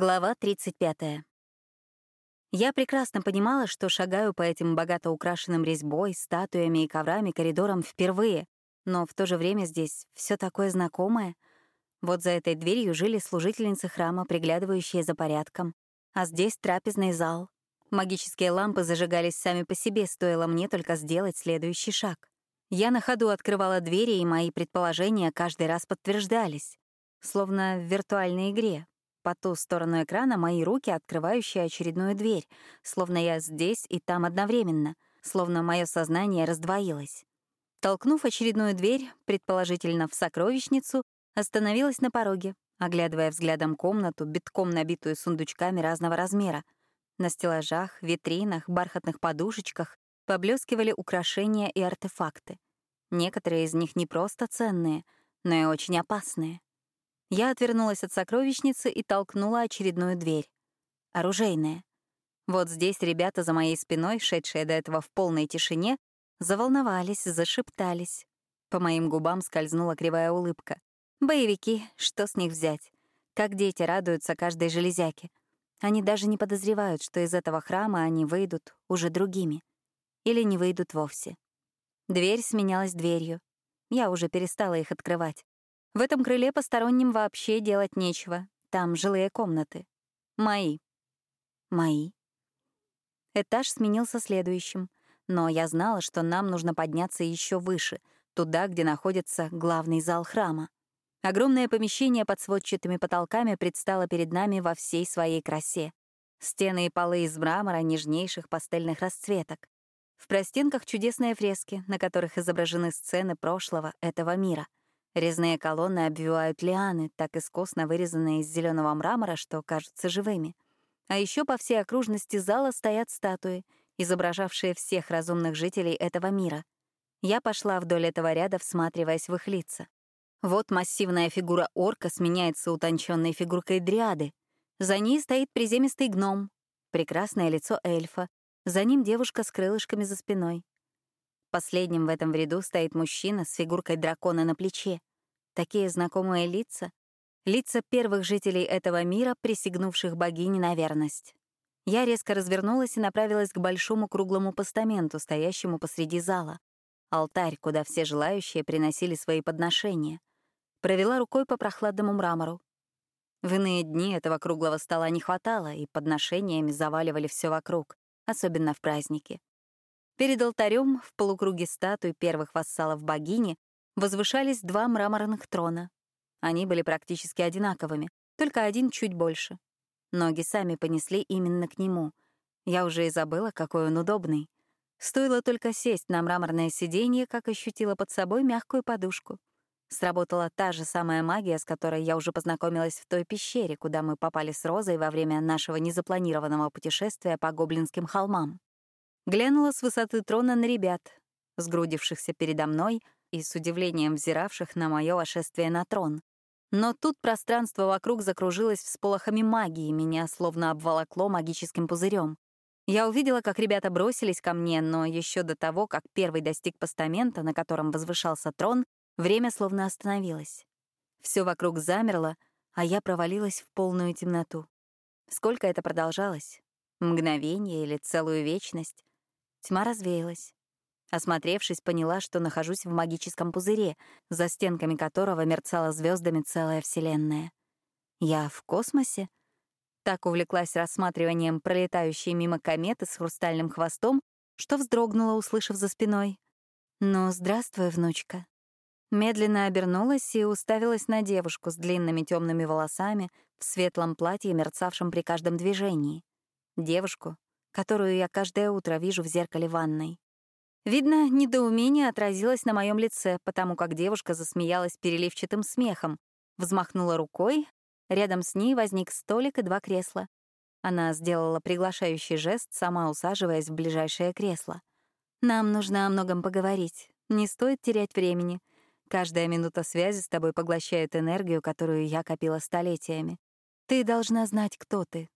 Глава 35. Я прекрасно понимала, что шагаю по этим богато украшенным резьбой, статуями и коврами коридорам впервые, но в то же время здесь все такое знакомое. Вот за этой дверью жили служительницы храма, приглядывающие за порядком. А здесь трапезный зал. Магические лампы зажигались сами по себе, стоило мне только сделать следующий шаг. Я на ходу открывала двери, и мои предположения каждый раз подтверждались. Словно в виртуальной игре, по ту сторону экрана мои руки, открывающие очередную дверь, словно я здесь и там одновременно, словно мое сознание раздвоилось. Толкнув очередную дверь, предположительно в сокровищницу, остановилась на пороге, оглядывая взглядом комнату, битком набитую сундучками разного размера. На стеллажах, витринах, бархатных подушечках поблескивали украшения и артефакты. Некоторые из них не просто ценные, но и очень опасные. Я отвернулась от сокровищницы и толкнула очередную дверь. Оружейная. Вот здесь ребята за моей спиной, шедшие до этого в полной тишине, заволновались, зашептались. По моим губам скользнула кривая улыбка. Боевики, что с них взять? Как дети радуются каждой железяке. Они даже не подозревают, что из этого храма они выйдут уже другими. Или не выйдут вовсе. Дверь сменялась дверью. Я уже перестала их открывать. В этом крыле посторонним вообще делать нечего. Там жилые комнаты. Мои. Мои. Этаж сменился следующим. Но я знала, что нам нужно подняться еще выше, туда, где находится главный зал храма. Огромное помещение под сводчатыми потолками предстало перед нами во всей своей красе. Стены и полы из мрамора нежнейших пастельных расцветок. В простенках чудесные фрески, на которых изображены сцены прошлого этого мира — Резные колонны обвивают лианы, так искусно вырезанные из зеленого мрамора, что кажутся живыми. А еще по всей окружности зала стоят статуи, изображавшие всех разумных жителей этого мира. Я пошла вдоль этого ряда, всматриваясь в их лица. Вот массивная фигура орка сменяется утонченной фигуркой дриады. За ней стоит приземистый гном, прекрасное лицо эльфа, за ним девушка с крылышками за спиной. Последним в этом ряду стоит мужчина с фигуркой дракона на плече. Такие знакомые лица — лица первых жителей этого мира, присягнувших богине на верность. Я резко развернулась и направилась к большому круглому постаменту, стоящему посреди зала. Алтарь, куда все желающие приносили свои подношения. Провела рукой по прохладному мрамору. В иные дни этого круглого стола не хватало, и подношениями заваливали все вокруг, особенно в праздники. Перед алтарем в полукруге статуй первых вассалов богини возвышались два мраморных трона. Они были практически одинаковыми, только один чуть больше. Ноги сами понесли именно к нему. Я уже и забыла, какой он удобный. Стоило только сесть на мраморное сиденье, как ощутила под собой мягкую подушку. Сработала та же самая магия, с которой я уже познакомилась в той пещере, куда мы попали с Розой во время нашего незапланированного путешествия по гоблинским холмам. Глянула с высоты трона на ребят, сгрудившихся передо мной и с удивлением взиравших на мое вошествие на трон. Но тут пространство вокруг закружилось всполохами магии, меня словно обволокло магическим пузырем. Я увидела, как ребята бросились ко мне, но еще до того, как первый достиг постамента, на котором возвышался трон, время словно остановилось. Все вокруг замерло, а я провалилась в полную темноту. Сколько это продолжалось? Мгновение или целую вечность? Тьма развеялась. Осмотревшись, поняла, что нахожусь в магическом пузыре, за стенками которого мерцала звездами целая Вселенная. Я в космосе? Так увлеклась рассматриванием пролетающей мимо кометы с хрустальным хвостом, что вздрогнула, услышав за спиной. «Ну, здравствуй, внучка». Медленно обернулась и уставилась на девушку с длинными темными волосами в светлом платье, мерцавшем при каждом движении. Девушку, которую я каждое утро вижу в зеркале ванной. Видно, недоумение отразилось на моем лице, потому как девушка засмеялась переливчатым смехом, взмахнула рукой, рядом с ней возник столик и два кресла. Она сделала приглашающий жест, сама усаживаясь в ближайшее кресло. «Нам нужно о многом поговорить. Не стоит терять времени. Каждая минута связи с тобой поглощает энергию, которую я копила столетиями. Ты должна знать, кто ты,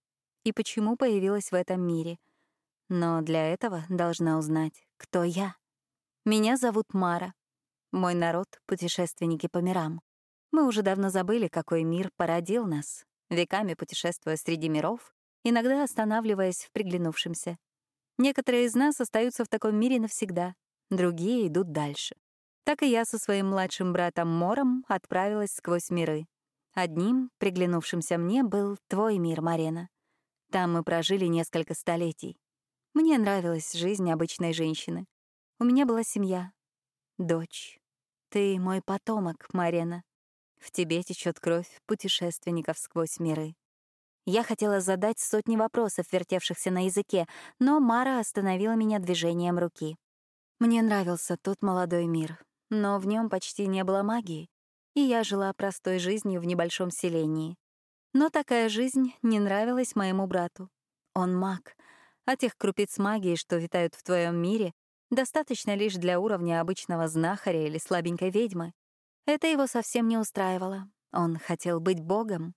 и почему появилась в этом мире. Но для этого должна узнать, кто я. Меня зовут Мара. Мой народ — путешественники по мирам. Мы уже давно забыли, какой мир породил нас, веками путешествуя среди миров, иногда останавливаясь в приглянувшемся. Некоторые из нас остаются в таком мире навсегда, другие идут дальше. Так и я со своим младшим братом Мором отправилась сквозь миры. Одним, приглянувшимся мне, был твой мир, Марена. Там мы прожили несколько столетий. Мне нравилась жизнь обычной женщины. У меня была семья, дочь. Ты мой потомок, Марена. В тебе течет кровь путешественников сквозь миры. Я хотела задать сотни вопросов, вертевшихся на языке, но Мара остановила меня движением руки. Мне нравился тот молодой мир, но в нем почти не было магии, и я жила простой жизнью в небольшом селении. Но такая жизнь не нравилась моему брату. Он маг, а тех крупиц магии, что витают в твоем мире, достаточно лишь для уровня обычного знахаря или слабенькой ведьмы. Это его совсем не устраивало. Он хотел быть богом.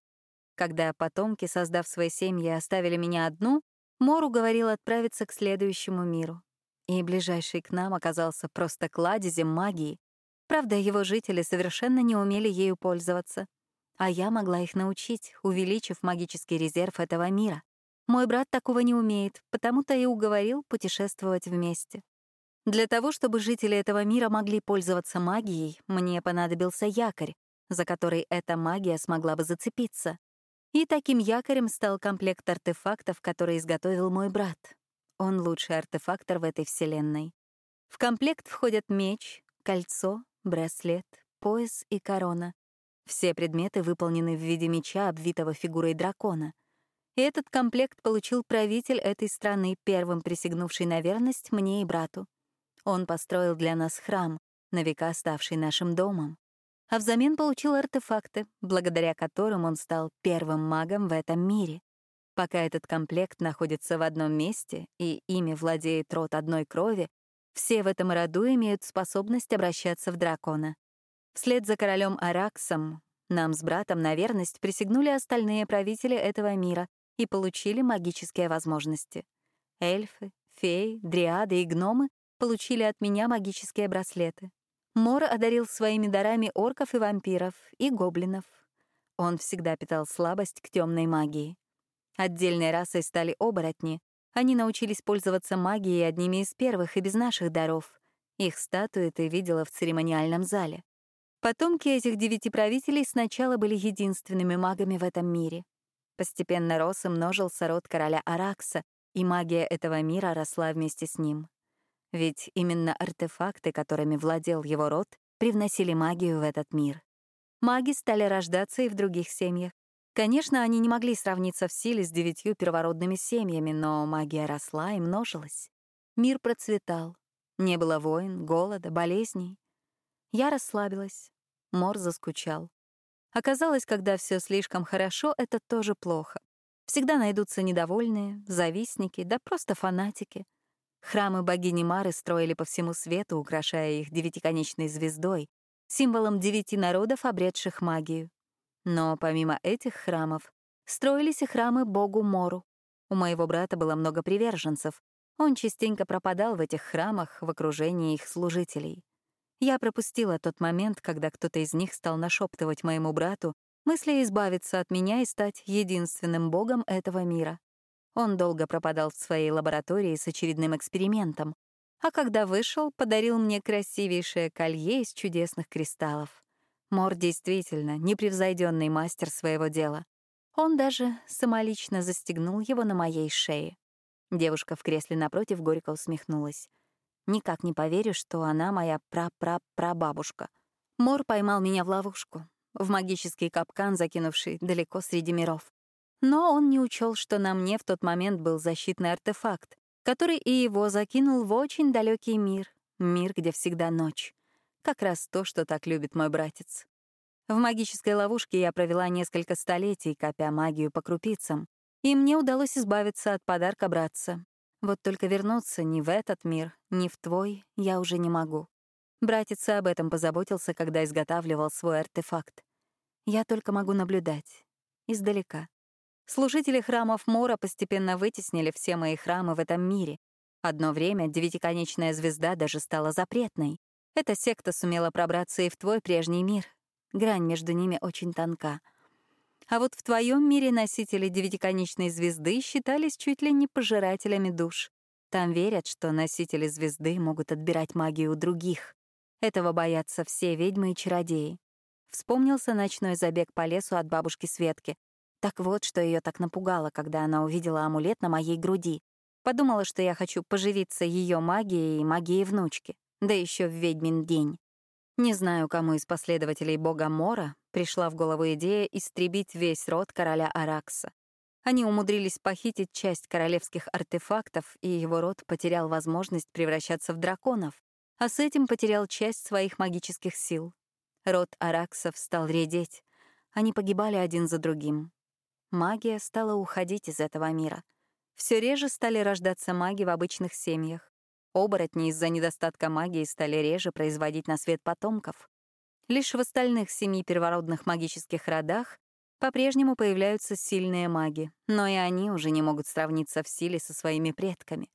Когда потомки, создав свои семьи, оставили меня одну, Мору говорил отправиться к следующему миру. И ближайший к нам оказался просто кладезем магии. Правда, его жители совершенно не умели ею пользоваться. А я могла их научить, увеличив магический резерв этого мира. Мой брат такого не умеет, потому-то и уговорил путешествовать вместе. Для того, чтобы жители этого мира могли пользоваться магией, мне понадобился якорь, за который эта магия смогла бы зацепиться. И таким якорем стал комплект артефактов, который изготовил мой брат. Он лучший артефактор в этой вселенной. В комплект входят меч, кольцо, браслет, пояс и корона. Все предметы выполнены в виде меча, обвитого фигурой дракона. И этот комплект получил правитель этой страны, первым присягнувший на верность мне и брату. Он построил для нас храм, на века ставший нашим домом, а взамен получил артефакты, благодаря которым он стал первым магом в этом мире. Пока этот комплект находится в одном месте и ими владеет род одной крови, все в этом роду имеют способность обращаться в дракона. Вслед за королем Араксом нам с братом на верность присягнули остальные правители этого мира и получили магические возможности. Эльфы, феи, дриады и гномы получили от меня магические браслеты. Мор одарил своими дарами орков и вампиров, и гоблинов. Он всегда питал слабость к темной магии. Отдельной расой стали оборотни. Они научились пользоваться магией одними из первых и без наших даров. Их статуи ты видела в церемониальном зале. Потомки этих девяти правителей сначала были единственными магами в этом мире. Постепенно рос и множился род короля Аракса, и магия этого мира росла вместе с ним. Ведь именно артефакты, которыми владел его род, привносили магию в этот мир. Маги стали рождаться и в других семьях. Конечно, они не могли сравниться в силе с девятью первородными семьями, но магия росла и множилась. Мир процветал. Не было войн, голода, болезней. Я расслабилась. Мор заскучал. Оказалось, когда все слишком хорошо, это тоже плохо. Всегда найдутся недовольные, завистники, да просто фанатики — Храмы богини Мары строили по всему свету, украшая их девятиконечной звездой, символом девяти народов, обретших магию. Но помимо этих храмов, строились и храмы богу Мору. У моего брата было много приверженцев. Он частенько пропадал в этих храмах в окружении их служителей. Я пропустила тот момент, когда кто-то из них стал нашептывать моему брату мысли избавиться от меня и стать единственным богом этого мира. Он долго пропадал в своей лаборатории с очередным экспериментом, а когда вышел, подарил мне красивейшее колье из чудесных кристаллов. Мор действительно непревзойденный мастер своего дела. Он даже самолично застегнул его на моей шее. Девушка в кресле напротив горько усмехнулась. Никак не поверю, что она моя пра-пра-прабабушка. Мор поймал меня в ловушку, в магический капкан, закинувший далеко среди миров. Но он не учел, что на мне в тот момент был защитный артефакт, который и его закинул в очень далекий мир, мир, где всегда ночь. Как раз то, что так любит мой братец. В магической ловушке я провела несколько столетий, копя магию по крупицам, и мне удалось избавиться от подарка братца. Вот только вернуться ни в этот мир, ни в твой я уже не могу. Братец об этом позаботился, когда изготавливал свой артефакт. Я только могу наблюдать. Издалека. Служители храмов Мора постепенно вытеснили все мои храмы в этом мире. Одно время девятиконечная звезда даже стала запретной. Эта секта сумела пробраться и в твой прежний мир. Грань между ними очень тонка. А вот в твоем мире носители девятиконечной звезды считались чуть ли не пожирателями душ. Там верят, что носители звезды могут отбирать магию у других. Этого боятся все ведьмы и чародеи. Вспомнился ночной забег по лесу от бабушки Светки. Так вот, что ее так напугало, когда она увидела амулет на моей груди. Подумала, что я хочу поживиться ее магией и магией внучки, да еще в ведьмин день. Не знаю, кому из последователей бога Мора пришла в голову идея истребить весь род короля Аракса. Они умудрились похитить часть королевских артефактов, и его род потерял возможность превращаться в драконов, а с этим потерял часть своих магических сил. Род Араксов стал редеть. Они погибали один за другим. Магия стала уходить из этого мира. Все реже стали рождаться маги в обычных семьях. Оборотни из-за недостатка магии стали реже производить на свет потомков. Лишь в остальных семи первородных магических родах по-прежнему появляются сильные маги, но и они уже не могут сравниться в силе со своими предками.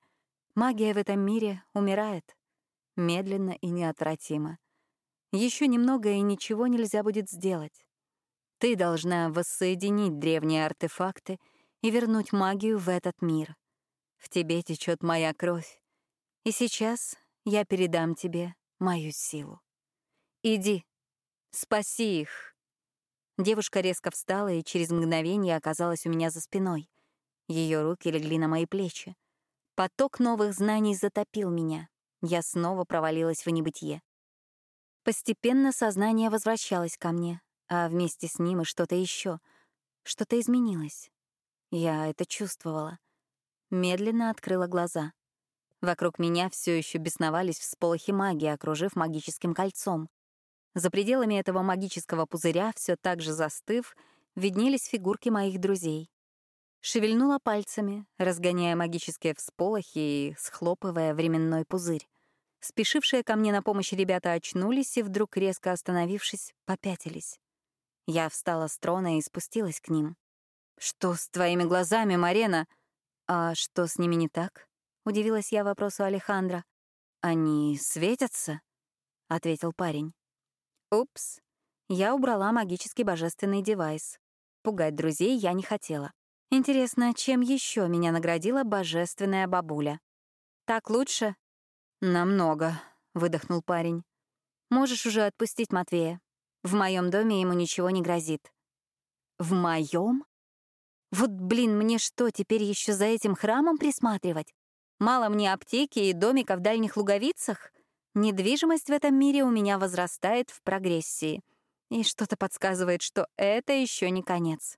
Магия в этом мире умирает. Медленно и неотвратимо. Еще немного, и ничего нельзя будет сделать. Ты должна воссоединить древние артефакты и вернуть магию в этот мир. В тебе течет моя кровь. И сейчас я передам тебе мою силу. Иди, Спаси их!» Девушка резко встала и через мгновение оказалась у меня за спиной. Ее руки легли на мои плечи. Поток новых знаний затопил меня. Я снова провалилась в небытие. Постепенно сознание возвращалось ко мне, а вместе с ним и что-то еще. Что-то изменилось. Я это чувствовала. Медленно открыла глаза. Вокруг меня все еще бесновались всполохи магии, окружив магическим кольцом. За пределами этого магического пузыря, все так же застыв, виднелись фигурки моих друзей. Шевельнула пальцами, разгоняя магические всполохи и схлопывая временной пузырь. Спешившие ко мне на помощь ребята очнулись и вдруг, резко остановившись, попятились. Я встала с трона и спустилась к ним. «Что с твоими глазами, Марена?» «А что с ними не так?» — удивилась я вопросу Алехандра. «Они светятся?» — ответил парень. Упс. Я убрала магический божественный девайс. Пугать друзей я не хотела. Интересно, чем еще меня наградила божественная бабуля? Так лучше? Намного, выдохнул парень. Можешь уже отпустить Матвея. В моем доме ему ничего не грозит. В моем? Вот, блин, мне что, теперь еще за этим храмом присматривать? Мало мне аптеки и домика в дальних луговицах? Недвижимость в этом мире у меня возрастает в прогрессии. И что-то подсказывает, что это еще не конец.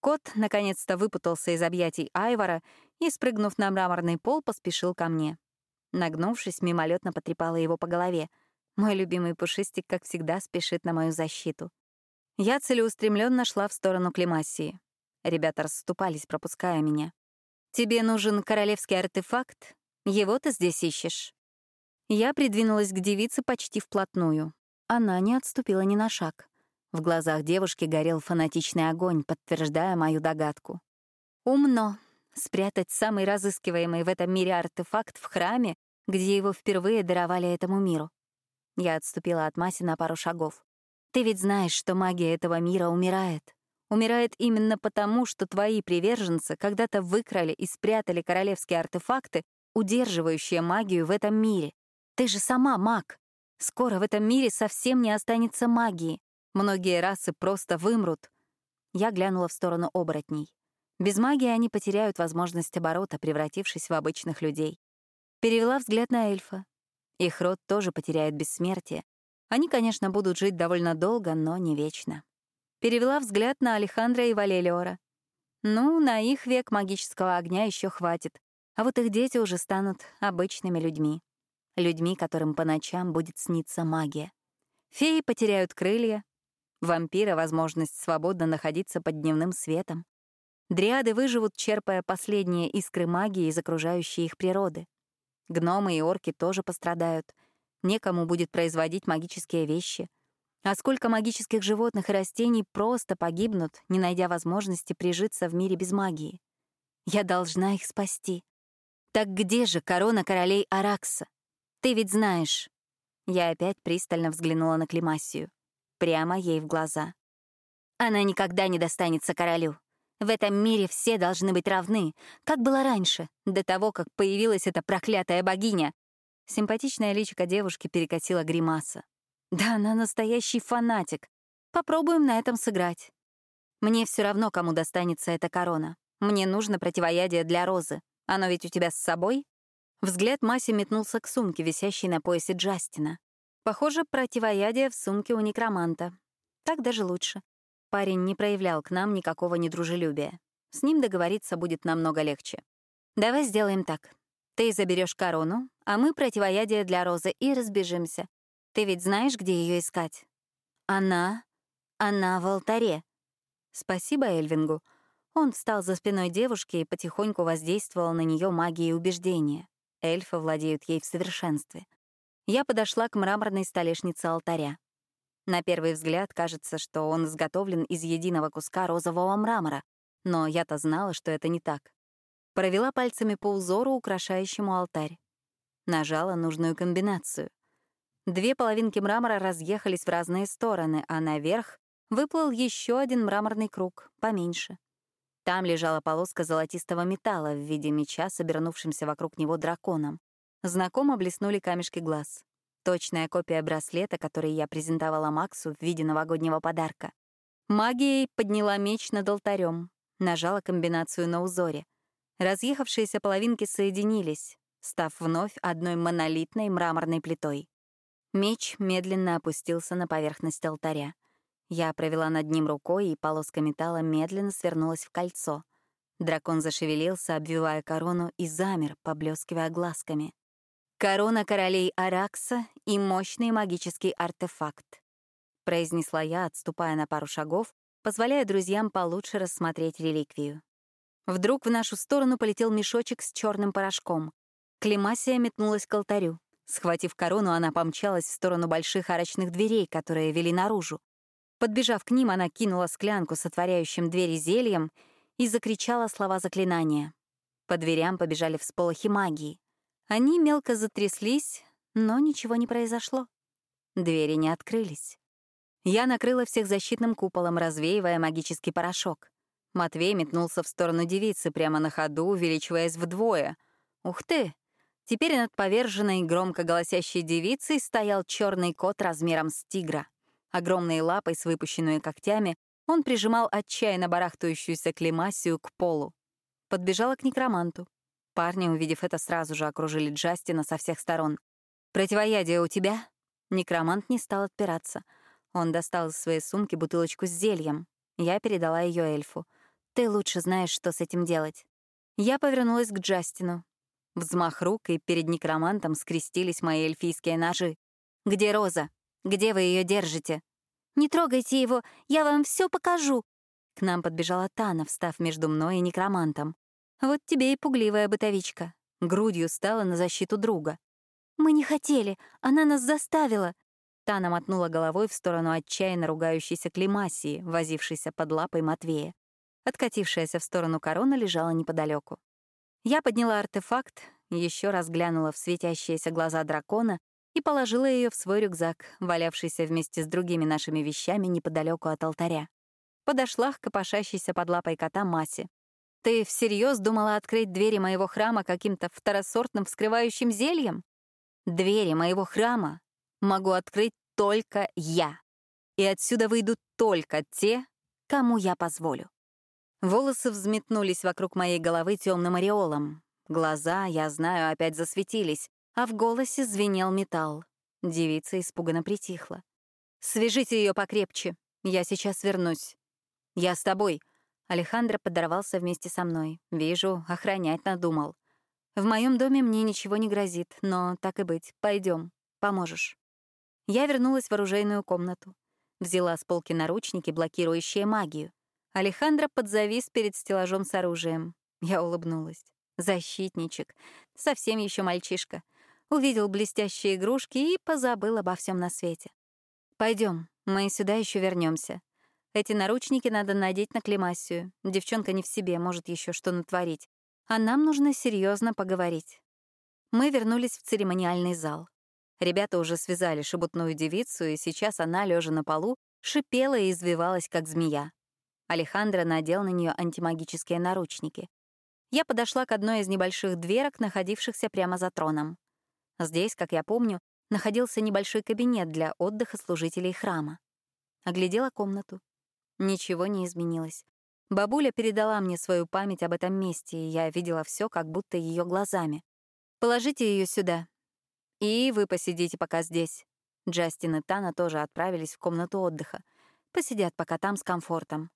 Кот наконец-то выпутался из объятий Айвара и, спрыгнув на мраморный пол, поспешил ко мне. Нагнувшись, мимолетно потрепала его по голове. Мой любимый пушистик, как всегда, спешит на мою защиту. Я целеустремленно шла в сторону Климассии. Ребята расступались, пропуская меня. «Тебе нужен королевский артефакт? Его ты здесь ищешь?» Я придвинулась к девице почти вплотную. Она не отступила ни на шаг. В глазах девушки горел фанатичный огонь, подтверждая мою догадку. Умно спрятать самый разыскиваемый в этом мире артефакт в храме, где его впервые даровали этому миру. Я отступила от Маси на пару шагов. Ты ведь знаешь, что магия этого мира умирает. Умирает именно потому, что твои приверженцы когда-то выкрали и спрятали королевские артефакты, удерживающие магию в этом мире. Ты же сама маг. Скоро в этом мире совсем не останется магии. Многие расы просто вымрут. Я глянула в сторону оборотней. Без магии они потеряют возможность оборота, превратившись в обычных людей. Перевела взгляд на эльфа. Их род тоже потеряет бессмертие. Они, конечно, будут жить довольно долго, но не вечно. Перевела взгляд на Алехандра и Валелиора. Ну, на их век магического огня еще хватит, а вот их дети уже станут обычными людьми людьми, которым по ночам будет сниться магия. Феи потеряют крылья, вампиры — возможность свободно находиться под дневным светом. Дриады выживут, черпая последние искры магии из окружающей их природы. Гномы и орки тоже пострадают. Некому будет производить магические вещи. А сколько магических животных и растений просто погибнут, не найдя возможности прижиться в мире без магии. Я должна их спасти. Так где же корона королей Аракса? Ты ведь знаешь. Я опять пристально взглянула на Климассию. Прямо ей в глаза. Она никогда не достанется королю. В этом мире все должны быть равны, как было раньше, до того, как появилась эта проклятая богиня. Симпатичная личико девушки перекосила гримаса. Да она настоящий фанатик. Попробуем на этом сыграть. Мне все равно, кому достанется эта корона. Мне нужно противоядие для Розы. Оно ведь у тебя с собой? Взгляд Маси метнулся к сумке, висящей на поясе Джастина. Похоже, противоядие в сумке у некроманта. Так даже лучше. Парень не проявлял к нам никакого недружелюбия. С ним договориться будет намного легче. Давай сделаем так. Ты заберешь корону, а мы противоядие для Розы и разбежимся. Ты ведь знаешь, где ее искать? Она... Она в алтаре. Спасибо Эльвингу. Он встал за спиной девушки и потихоньку воздействовал на нее магией убеждения. Эльфы владеют ей в совершенстве. Я подошла к мраморной столешнице алтаря. На первый взгляд кажется, что он изготовлен из единого куска розового мрамора, но я-то знала, что это не так. Провела пальцами по узору, украшающему алтарь. Нажала нужную комбинацию. Две половинки мрамора разъехались в разные стороны, а наверх выплыл еще один мраморный круг, поменьше. Там лежала полоска золотистого металла в виде меча с обернувшимся вокруг него драконом. Знакомо блеснули камешки глаз. Точная копия браслета, который я презентовала Максу в виде новогоднего подарка. Магией подняла меч над алтарем, нажала комбинацию на узоре. Разъехавшиеся половинки соединились, став вновь одной монолитной мраморной плитой. Меч медленно опустился на поверхность алтаря. Я провела над ним рукой, и полоска металла медленно свернулась в кольцо. Дракон зашевелился, обвивая корону, и замер, поблескивая глазками. «Корона королей Аракса и мощный магический артефакт», — произнесла я, отступая на пару шагов, позволяя друзьям получше рассмотреть реликвию. Вдруг в нашу сторону полетел мешочек с черным порошком. Климасия метнулась к алтарю. Схватив корону, она помчалась в сторону больших арочных дверей, которые вели наружу. Подбежав к ним, она кинула склянку с отворяющим двери зельем и закричала слова заклинания. По дверям побежали всполохи магии. Они мелко затряслись, но ничего не произошло. Двери не открылись. Я накрыла всех защитным куполом, развеивая магический порошок. Матвей метнулся в сторону девицы прямо на ходу, увеличиваясь вдвое. Ух ты! Теперь над поверженной, громко голосящей девицей стоял черный кот размером с тигра. Огромной лапой с выпущенными когтями он прижимал отчаянно барахтающуюся клемасию к полу. Подбежала к некроманту. Парни, увидев это, сразу же окружили Джастина со всех сторон. «Противоядие у тебя?» Некромант не стал отпираться. Он достал из своей сумки бутылочку с зельем. Я передала ее эльфу. «Ты лучше знаешь, что с этим делать». Я повернулась к Джастину. Взмах рук, и перед некромантом скрестились мои эльфийские ножи. «Где Роза? Где вы ее держите?» «Не трогайте его, я вам все покажу!» К нам подбежала Тана, встав между мной и некромантом. Вот тебе и пугливая бытовичка. Грудью стала на защиту друга. «Мы не хотели, она нас заставила!» Тана мотнула головой в сторону отчаянно ругающейся Климасии, возившейся под лапой Матвея. Откатившаяся в сторону корона лежала неподалеку. Я подняла артефакт, еще раз глянула в светящиеся глаза дракона и положила ее в свой рюкзак, валявшийся вместе с другими нашими вещами неподалеку от алтаря. Подошла к копошащейся под лапой кота Масе. Ты всерьез думала открыть двери моего храма каким-то второсортным вскрывающим зельем? Двери моего храма могу открыть только я. И отсюда выйдут только те, кому я позволю. Волосы взметнулись вокруг моей головы темным ореолом. Глаза, я знаю, опять засветились, а в голосе звенел металл. Девица испуганно притихла. «Свяжите ее покрепче. Я сейчас вернусь. Я с тобой», Алехандро подорвался вместе со мной. Вижу, охранять надумал. В моем доме мне ничего не грозит, но так и быть, пойдем, поможешь. Я вернулась в оружейную комнату. Взяла с полки наручники, блокирующие магию. Алехандро подзавис перед стеллажом с оружием. Я улыбнулась. Защитничек. Совсем еще мальчишка. Увидел блестящие игрушки и позабыл обо всем на свете. Пойдем, мы сюда еще вернемся. Эти наручники надо надеть на Клемассию. Девчонка не в себе, может еще что натворить. А нам нужно серьезно поговорить. Мы вернулись в церемониальный зал. Ребята уже связали шебутную девицу, и сейчас она, лежа на полу, Шипела и извивалась, как змея. Алехандро надел на нее антимагические наручники. Я подошла к одной из небольших дверок, находившихся прямо за троном. Здесь, как я помню, находился небольшой кабинет для отдыха служителей храма. Оглядела комнату. Ничего не изменилось. Бабуля передала мне свою память об этом месте, и я видела все, как будто ее глазами. «Положите ее сюда. И вы посидите пока здесь». Джастин и Тана тоже отправились в комнату отдыха. Посидят пока там с комфортом.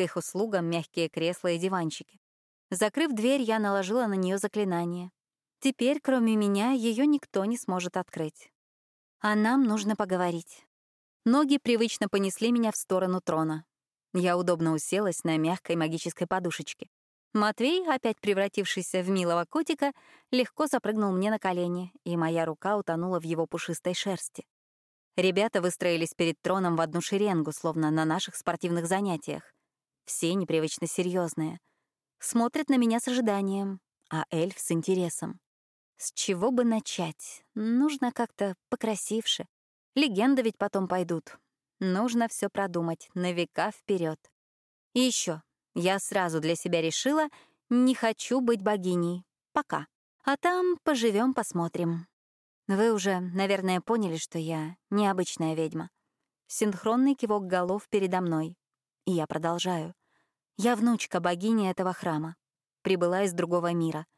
Их услугам мягкие кресла и диванчики. Закрыв дверь, я наложила на нее заклинание. Теперь, кроме меня, ее никто не сможет открыть. А нам нужно поговорить. Ноги привычно понесли меня в сторону трона. Я удобно уселась на мягкой магической подушечке. Матвей, опять превратившийся в милого котика, легко запрыгнул мне на колени, и моя рука утонула в его пушистой шерсти. Ребята выстроились перед троном в одну шеренгу, словно на наших спортивных занятиях. Все непривычно серьезные. Смотрят на меня с ожиданием, а эльф — с интересом. С чего бы начать? Нужно как-то покрасивше. Легенды ведь потом пойдут. Нужно все продумать на века вперед. И еще, я сразу для себя решила, не хочу быть богиней. Пока. А там поживем, посмотрим. Вы уже, наверное, поняли, что я необычная ведьма. Синхронный кивок голов передо мной. И я продолжаю. Я внучка богини этого храма. Прибыла из другого мира —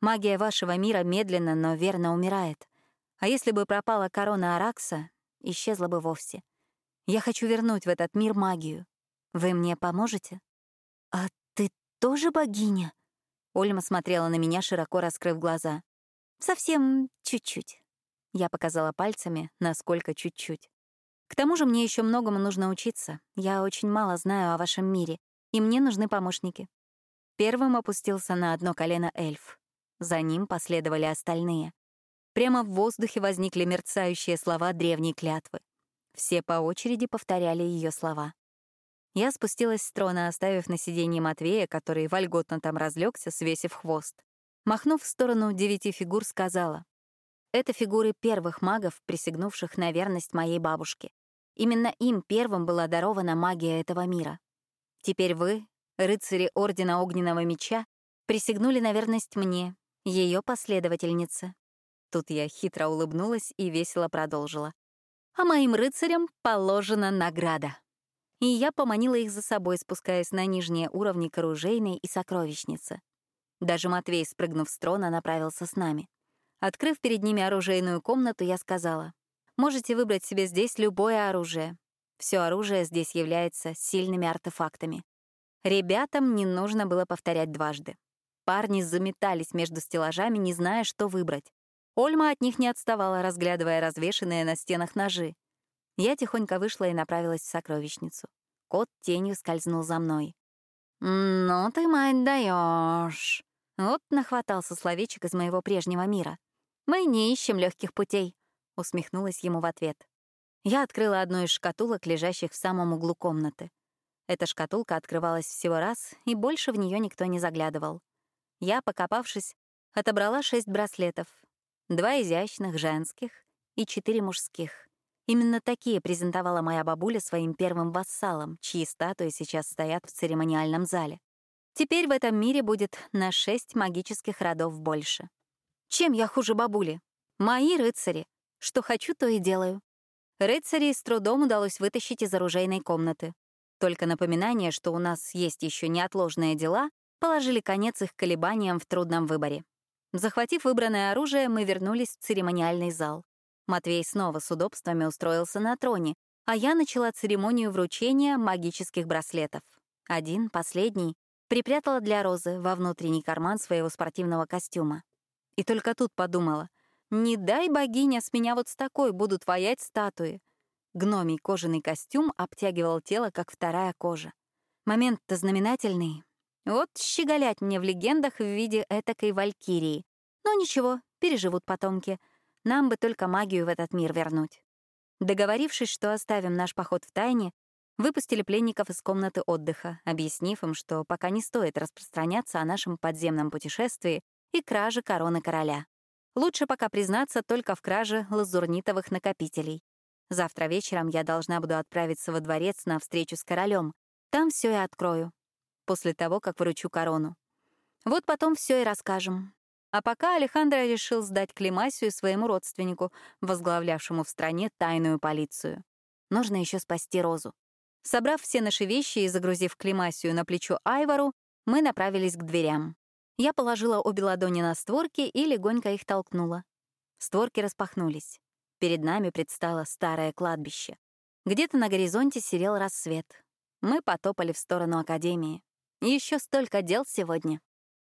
Магия вашего мира медленно, но верно умирает. А если бы пропала корона Аракса, исчезла бы вовсе. Я хочу вернуть в этот мир магию. Вы мне поможете? А ты тоже богиня? Ольма смотрела на меня, широко раскрыв глаза. Совсем чуть-чуть. Я показала пальцами, насколько чуть-чуть. К тому же мне еще многому нужно учиться. Я очень мало знаю о вашем мире, и мне нужны помощники. Первым опустился на одно колено эльф. За ним последовали остальные. Прямо в воздухе возникли мерцающие слова древней клятвы. Все по очереди повторяли ее слова. Я спустилась с трона, оставив на сиденье Матвея, который вольготно там разлегся, свесив хвост. Махнув в сторону девяти фигур, сказала. «Это фигуры первых магов, присягнувших на верность моей бабушке. Именно им первым была дарована магия этого мира. Теперь вы, рыцари Ордена Огненного Меча, присягнули на верность мне, ее последовательница. Тут я хитро улыбнулась и весело продолжила. А моим рыцарям положена награда. И я поманила их за собой, спускаясь на нижние уровни к оружейной и сокровищнице. Даже Матвей, спрыгнув с трона, направился с нами. Открыв перед ними оружейную комнату, я сказала, «Можете выбрать себе здесь любое оружие. Все оружие здесь является сильными артефактами. Ребятам не нужно было повторять дважды. Парни заметались между стеллажами, не зная, что выбрать. Ольма от них не отставала, разглядывая развешенные на стенах ножи. Я тихонько вышла и направилась в сокровищницу. Кот тенью скользнул за мной. «Ну ты, мать, даешь. Вот нахватался словечек из моего прежнего мира. «Мы не ищем легких путей», — усмехнулась ему в ответ. Я открыла одну из шкатулок, лежащих в самом углу комнаты. Эта шкатулка открывалась всего раз, и больше в нее никто не заглядывал. Я, покопавшись, отобрала шесть браслетов. Два изящных, женских, и четыре мужских. Именно такие презентовала моя бабуля своим первым вассалам, чьи статуи сейчас стоят в церемониальном зале. Теперь в этом мире будет на шесть магических родов больше. Чем я хуже бабули? Мои рыцари. Что хочу, то и делаю. Рыцарей с трудом удалось вытащить из оружейной комнаты. Только напоминание, что у нас есть еще неотложные дела, положили конец их колебаниям в трудном выборе. Захватив выбранное оружие, мы вернулись в церемониальный зал. Матвей снова с удобствами устроился на троне, а я начала церемонию вручения магических браслетов. Один, последний, припрятала для Розы во внутренний карман своего спортивного костюма. И только тут подумала, не дай богиня, с меня вот с такой будут воять статуи. Гномий кожаный костюм обтягивал тело, как вторая кожа. Момент-то знаменательный, вот щеголять мне в легендах в виде этакой валькирии. Но ничего, переживут потомки. Нам бы только магию в этот мир вернуть. Договорившись, что оставим наш поход в тайне, выпустили пленников из комнаты отдыха, объяснив им, что пока не стоит распространяться о нашем подземном путешествии и краже короны короля. Лучше пока признаться только в краже лазурнитовых накопителей. Завтра вечером я должна буду отправиться во дворец на встречу с королем. Там все и открою. После того, как вручу корону. Вот потом все и расскажем. А пока Алехандро решил сдать Климасию своему родственнику, возглавлявшему в стране тайную полицию. Нужно еще спасти Розу. Собрав все наши вещи и загрузив Климасию на плечо Айвару, мы направились к дверям. Я положила обе ладони на створки и легонько их толкнула. Створки распахнулись. Перед нами предстало старое кладбище. Где-то на горизонте серел рассвет. Мы потопали в сторону Академии. Еще столько дел сегодня.